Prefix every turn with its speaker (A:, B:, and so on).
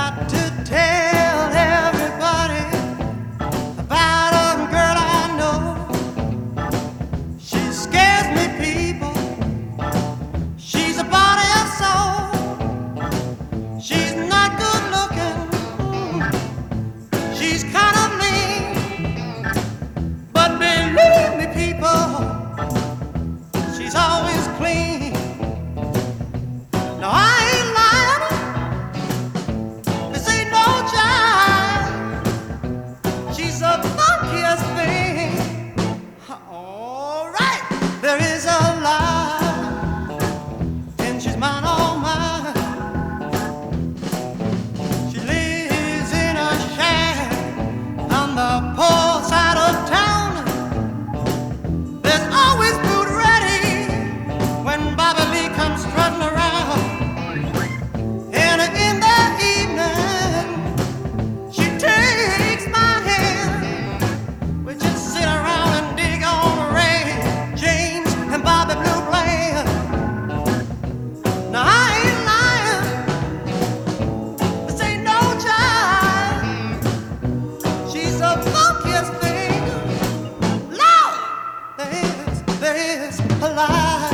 A: got is alive.